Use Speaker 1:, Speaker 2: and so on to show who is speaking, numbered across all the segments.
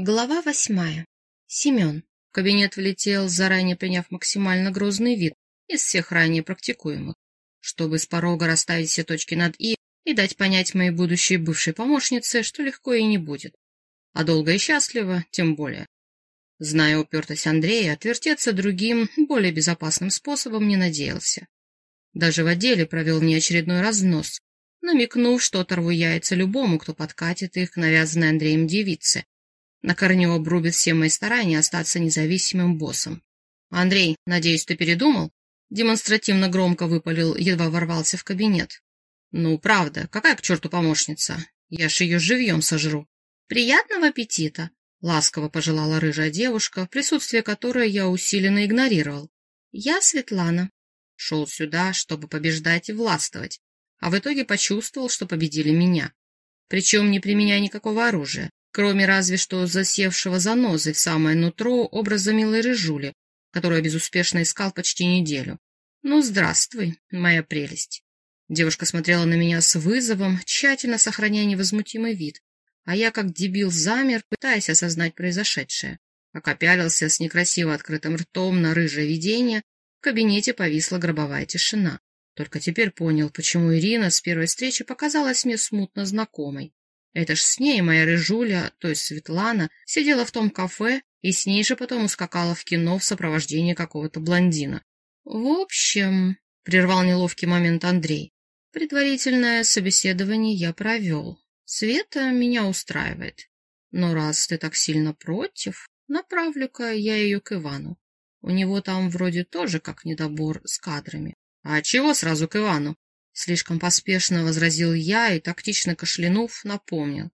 Speaker 1: Глава восьмая. Семен. В кабинет влетел, заранее приняв максимально грозный вид из всех ранее практикуемых, чтобы с порога расставить все точки над «и» и дать понять моей будущей бывшей помощнице, что легко и не будет. А долго и счастливо, тем более. Зная упертость Андрея, отвертеться другим, более безопасным способом не надеялся. Даже в отделе провел мне очередной разнос, намекнув, что оторву яйца любому, кто подкатит их к навязанной Андреем девице, на корню обрубит все мои старания остаться независимым боссом. «Андрей, надеюсь, ты передумал?» Демонстративно громко выпалил, едва ворвался в кабинет. «Ну, правда, какая к черту помощница? Я ж ее живьем сожру». «Приятного аппетита!» — ласково пожелала рыжая девушка, присутствие которой я усиленно игнорировал. «Я Светлана». Шел сюда, чтобы побеждать и властвовать, а в итоге почувствовал, что победили меня. Причем не применяя никакого оружия кроме разве что засевшего занозы в самое нутро образа милой рыжули, которую безуспешно искал почти неделю. «Ну, здравствуй, моя прелесть». Девушка смотрела на меня с вызовом, тщательно сохраняя невозмутимый вид, а я, как дебил, замер, пытаясь осознать произошедшее. Пока пялился с некрасиво открытым ртом на рыжее видение, в кабинете повисла гробовая тишина. Только теперь понял, почему Ирина с первой встречи показалась мне смутно знакомой. Это ж с ней моя рыжуля, то есть Светлана, сидела в том кафе и с ней же потом ускакала в кино в сопровождении какого-то блондина. В общем, прервал неловкий момент Андрей, предварительное собеседование я провел. Света меня устраивает. Но раз ты так сильно против, направлю-ка я ее к Ивану. У него там вроде тоже как недобор с кадрами. А чего сразу к Ивану? Слишком поспешно возразил я и, тактично кашлянув, напомнил.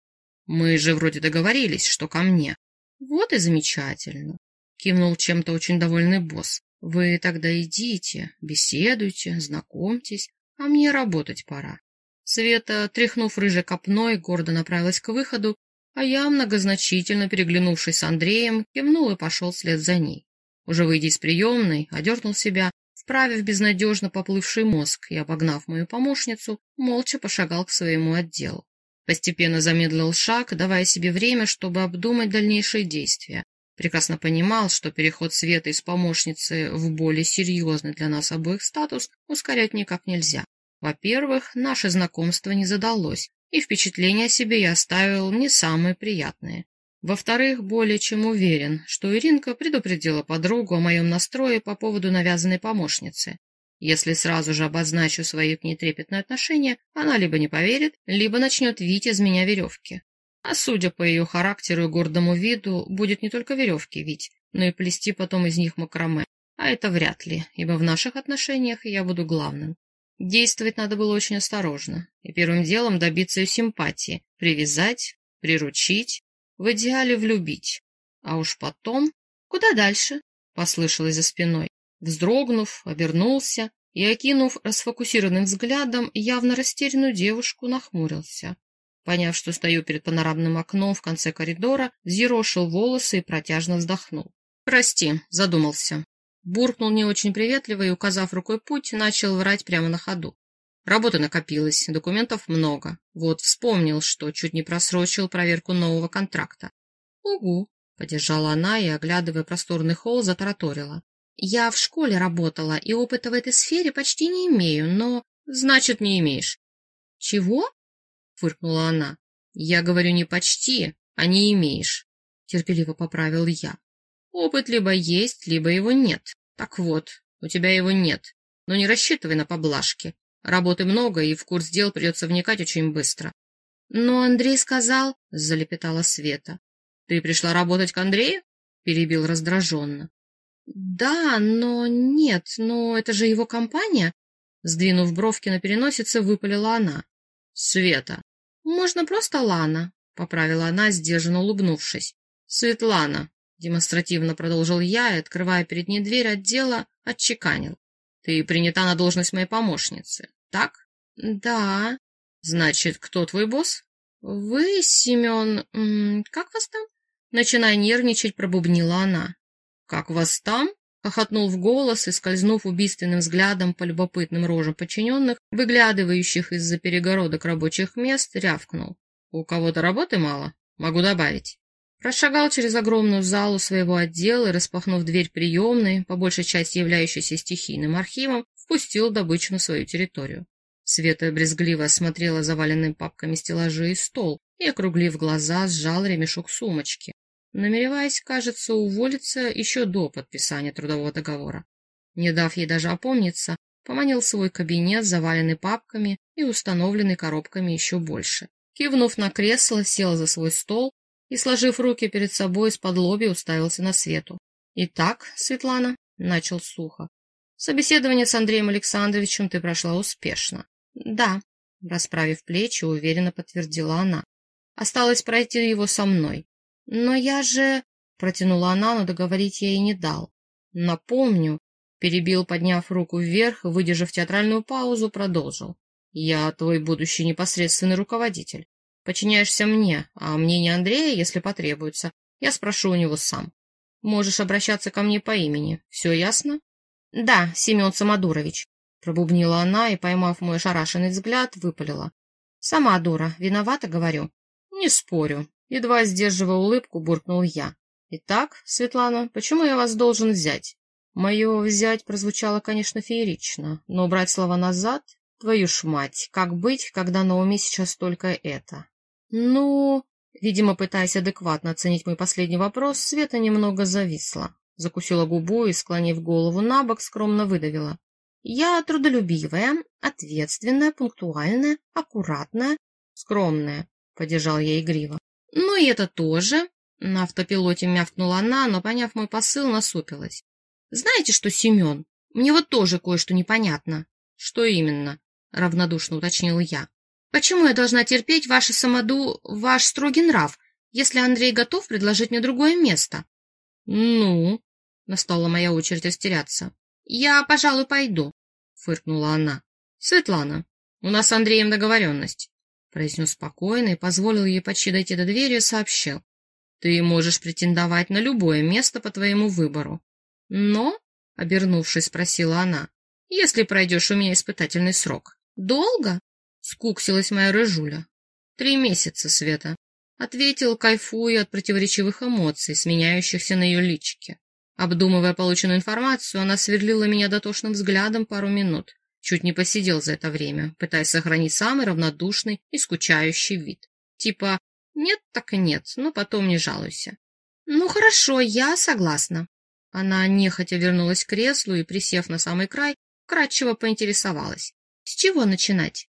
Speaker 1: Мы же вроде договорились, что ко мне. Вот и замечательно. Кивнул чем-то очень довольный босс. Вы тогда идите, беседуйте, знакомьтесь, а мне работать пора. Света, тряхнув рыжей копной, гордо направилась к выходу, а я, многозначительно переглянувшись с Андреем, кивнул и пошел вслед за ней. Уже выйдя из приемной, одернул себя Вправив безнадежно поплывший мозг и обогнав мою помощницу, молча пошагал к своему отделу. Постепенно замедлил шаг, давая себе время, чтобы обдумать дальнейшие действия. Прекрасно понимал, что переход Света из помощницы в более серьезный для нас обоих статус ускорять никак нельзя. Во-первых, наше знакомство не задалось, и впечатления о себе я оставил не самые приятные. Во-вторых, более чем уверен, что Иринка предупредила подругу о моем настрое по поводу навязанной помощницы. Если сразу же обозначу свои к ней трепетные отношения, она либо не поверит, либо начнет вить из меня веревки. А судя по ее характеру и гордому виду, будет не только веревки вить, но и плести потом из них макраме. А это вряд ли, ибо в наших отношениях я буду главным. Действовать надо было очень осторожно, и первым делом добиться ее симпатии, привязать, приручить, в идеале влюбить. А уж потом... Куда дальше? Послышалось за спиной. Вздрогнув, обернулся и, окинув расфокусированным взглядом явно растерянную девушку, нахмурился. Поняв, что стою перед панорамным окном в конце коридора, зерошил волосы и протяжно вздохнул. «Прости», — задумался. Буркнул не очень приветливо и, указав рукой путь, начал врать прямо на ходу. Работы накопилось, документов много. Вот вспомнил, что чуть не просрочил проверку нового контракта. Угу, поддержала она и, оглядывая просторный холл, затараторила. Я в школе работала и опыта в этой сфере почти не имею, но... Значит, не имеешь. Чего? Фыркнула она. Я говорю не почти, а не имеешь. Терпеливо поправил я. Опыт либо есть, либо его нет. Так вот, у тебя его нет. Но не рассчитывай на поблажки. Работы много, и в курс дел придется вникать очень быстро. Но Андрей сказал, — залепетала Света. — Ты пришла работать к Андрею? — перебил раздраженно. — Да, но нет, но это же его компания. Сдвинув бровки на переносице, выпалила она. — Света. — Можно просто Лана, — поправила она, сдержанно улыбнувшись. — Светлана, — демонстративно продолжил я и, открывая перед ней дверь отдела, отчеканил. Ты принята на должность моей помощницы, так? Да. Значит, кто твой босс? Вы, Семен... Как вас там? Начиная нервничать, пробубнила она. Как вас там? Хохотнул в голос и, скользнув убийственным взглядом по любопытным рожам подчиненных, выглядывающих из-за перегородок рабочих мест, рявкнул. У кого-то работы мало? Могу добавить. Прошагал через огромную залу своего отдела и, распахнув дверь приемной, по большей части являющейся стихийным архивом, впустил добычу на свою территорию. Света брезгливо осмотрела заваленные папками стеллажи и стол и, округлив глаза, сжал ремешок сумочки, намереваясь, кажется, уволиться еще до подписания трудового договора. Не дав ей даже опомниться, поманил свой кабинет, заваленный папками и установленный коробками еще больше. Кивнув на кресло, сел за свой стол и, сложив руки перед собой, из-под лоби уставился на Свету. «Итак, Светлана», — начал сухо, — «собеседование с Андреем Александровичем ты прошла успешно». «Да», — расправив плечи, уверенно подтвердила она. «Осталось пройти его со мной». «Но я же...» — протянула она, но договорить я ей не дал. «Напомню», — перебил, подняв руку вверх, выдержав театральную паузу, продолжил. «Я твой будущий непосредственный руководитель. Подчиняешься мне, а мнение Андрея, если потребуется, я спрошу у него сам. Можешь обращаться ко мне по имени. Все ясно? — Да, Семен Самодурович, — пробубнила она и, поймав мой ошарашенный взгляд, выпалила. — Сама дура, виновата, говорю. — Не спорю. Едва сдерживая улыбку, буркнул я. — Итак, Светлана, почему я вас должен взять? Мое «взять» прозвучало, конечно, феерично, но убрать слова назад Твою ж мать, как быть, когда на уме сейчас только это? Ну, видимо, пытаясь адекватно оценить мой последний вопрос, Света немного зависла. Закусила губу и, склонив голову на бок, скромно выдавила. Я трудолюбивая, ответственная, пунктуальная, аккуратная, скромная, — поддержал я игриво. Ну и это тоже, — на автопилоте мявкнула она, но, поняв мой посыл, насупилась. Знаете что, Семен, мне вот тоже кое-что непонятно. Что именно? — равнодушно уточнил я. «Почему я должна терпеть ваше самоду, ваш строгий нрав, если Андрей готов предложить мне другое место?» «Ну?» — настала моя очередь растеряться. «Я, пожалуй, пойду», — фыркнула она. «Светлана, у нас с Андреем договоренность», — произнес спокойно и позволил ей почти дойти до двери и сообщил. «Ты можешь претендовать на любое место по твоему выбору. Но, — обернувшись, спросила она, — если пройдешь у меня испытательный срок, «Долго?» — скуксилась моя рыжуля. «Три месяца, Света», — ответил, кайфуя от противоречивых эмоций, сменяющихся на ее личике. Обдумывая полученную информацию, она сверлила меня дотошным взглядом пару минут. Чуть не посидел за это время, пытаясь сохранить самый равнодушный и скучающий вид. Типа «нет, так и нет, но потом не жалуйся». «Ну хорошо, я согласна». Она нехотя вернулась к креслу и, присев на самый край, кратчево поинтересовалась. С чего начинать?